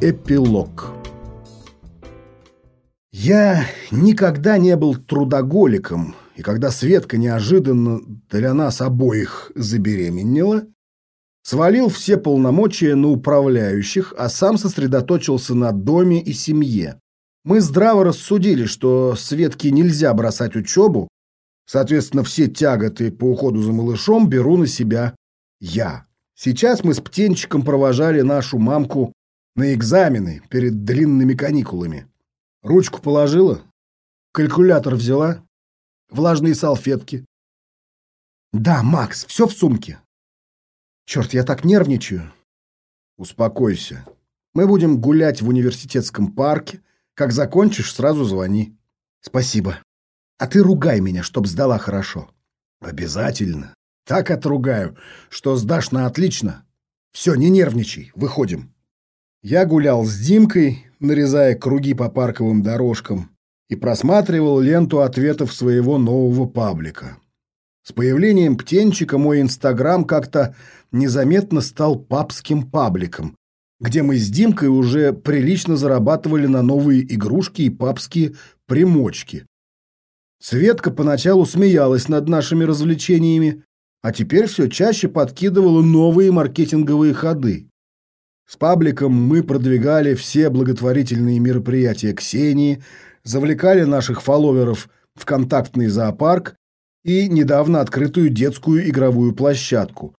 Эпилог Я никогда не был трудоголиком, и когда Светка неожиданно для нас обоих забеременела, свалил все полномочия на управляющих, а сам сосредоточился на доме и семье. Мы здраво рассудили, что Светке нельзя бросать учебу, соответственно, все тяготы по уходу за малышом беру на себя я. Сейчас мы с Птенчиком провожали нашу мамку на экзамены перед длинными каникулами. Ручку положила, калькулятор взяла, влажные салфетки. Да, Макс, все в сумке. Черт, я так нервничаю. Успокойся. Мы будем гулять в университетском парке. Как закончишь, сразу звони. Спасибо. А ты ругай меня, чтоб сдала хорошо. Обязательно. Так отругаю, что сдашь на отлично. Все, не нервничай, выходим. Я гулял с Димкой, нарезая круги по парковым дорожкам, и просматривал ленту ответов своего нового паблика. С появлением птенчика мой инстаграм как-то незаметно стал папским пабликом, где мы с Димкой уже прилично зарабатывали на новые игрушки и папские примочки. Светка поначалу смеялась над нашими развлечениями, а теперь все чаще подкидывала новые маркетинговые ходы. С пабликом мы продвигали все благотворительные мероприятия Ксении, завлекали наших фолловеров в контактный зоопарк и недавно открытую детскую игровую площадку.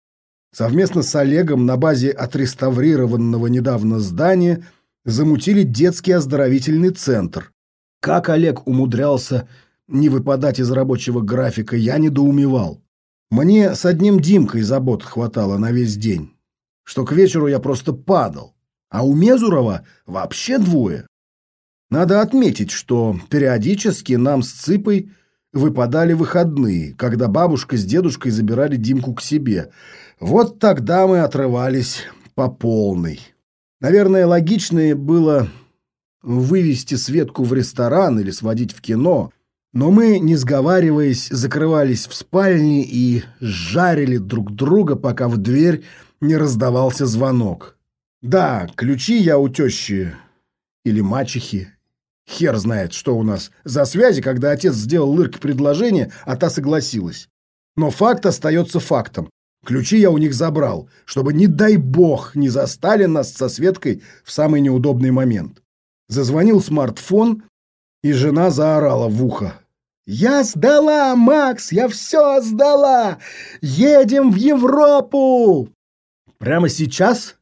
Совместно с Олегом на базе отреставрированного недавно здания замутили детский оздоровительный центр. Как Олег умудрялся не выпадать из рабочего графика, я недоумевал. Мне с одним Димкой забот хватало на весь день, что к вечеру я просто падал, а у Мезурова вообще двое. Надо отметить, что периодически нам с Цыпой выпадали выходные, когда бабушка с дедушкой забирали Димку к себе. Вот тогда мы отрывались по полной. Наверное, логичнее было вывести Светку в ресторан или сводить в кино, но мы, не сговариваясь, закрывались в спальне и жарили друг друга, пока в дверь не раздавался звонок. Да, ключи я у тещи или мачехи. Хер знает, что у нас за связи, когда отец сделал Лырке предложение, а та согласилась. Но факт остается фактом. Ключи я у них забрал, чтобы, не дай бог, не застали нас со Светкой в самый неудобный момент. Зазвонил смартфон, и жена заорала в ухо. «Я сдала, Макс, я все сдала! Едем в Европу!» «Прямо сейчас?»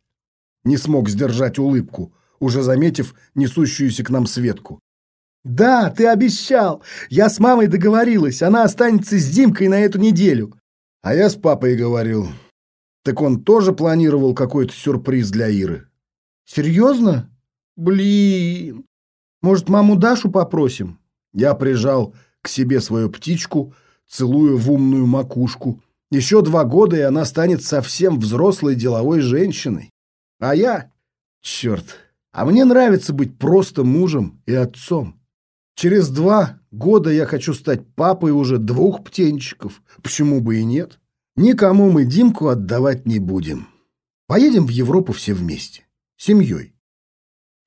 Не смог сдержать улыбку, уже заметив несущуюся к нам Светку. «Да, ты обещал! Я с мамой договорилась, она останется с Димкой на эту неделю!» А я с папой говорил. Так он тоже планировал какой-то сюрприз для Иры. «Серьезно? Блин! Может, маму Дашу попросим?» Я прижал к себе свою птичку, целуя в умную макушку. Еще два года, и она станет совсем взрослой деловой женщиной. А я... Черт, а мне нравится быть просто мужем и отцом. Через два года я хочу стать папой уже двух птенчиков. Почему бы и нет? Никому мы Димку отдавать не будем. Поедем в Европу все вместе. Семьей.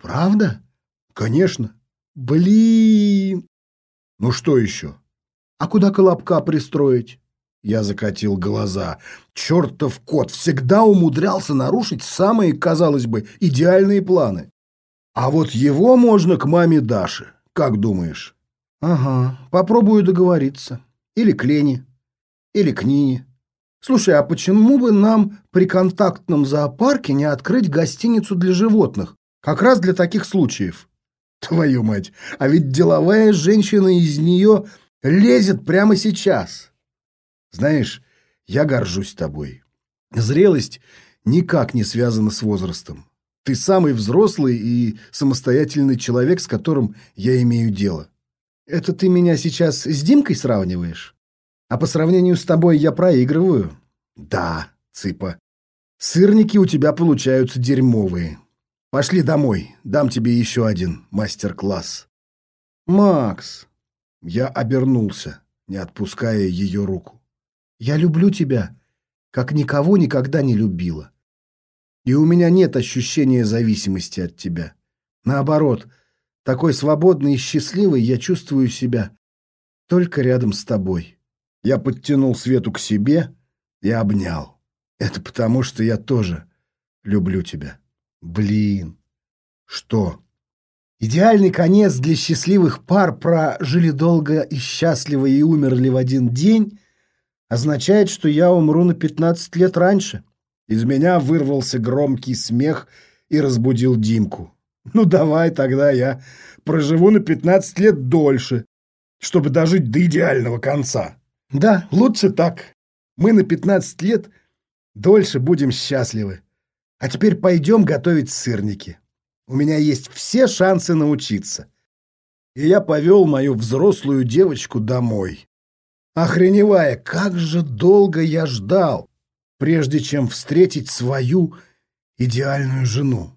Правда? Конечно. Блин, ну что еще? А куда колобка пристроить? Я закатил глаза. Чертов кот всегда умудрялся нарушить самые, казалось бы, идеальные планы. А вот его можно к маме Даши. Как думаешь? Ага, попробую договориться. Или к Лене, или к Нине. Слушай, а почему бы нам при контактном зоопарке не открыть гостиницу для животных? Как раз для таких случаев. Твою мать, а ведь деловая женщина из нее лезет прямо сейчас. Знаешь, я горжусь тобой. Зрелость никак не связана с возрастом. Ты самый взрослый и самостоятельный человек, с которым я имею дело. Это ты меня сейчас с Димкой сравниваешь? А по сравнению с тобой я проигрываю? Да, цыпа. Сырники у тебя получаются дерьмовые. Пошли домой, дам тебе еще один мастер-класс. Макс. Я обернулся, не отпуская ее руку. Я люблю тебя, как никого никогда не любила. И у меня нет ощущения зависимости от тебя. Наоборот, такой свободный и счастливый я чувствую себя только рядом с тобой. Я подтянул Свету к себе и обнял. Это потому, что я тоже люблю тебя. Блин. Что? Идеальный конец для счастливых пар про «жили долго и счастливо и умерли в один день» означает, что я умру на 15 лет раньше. Из меня вырвался громкий смех и разбудил Димку. Ну давай тогда я проживу на 15 лет дольше, чтобы дожить до идеального конца. Да, лучше так. Мы на 15 лет дольше будем счастливы. А теперь пойдем готовить сырники. У меня есть все шансы научиться. И я повел мою взрослую девочку домой. Охреневая, как же долго я ждал, прежде чем встретить свою идеальную жену.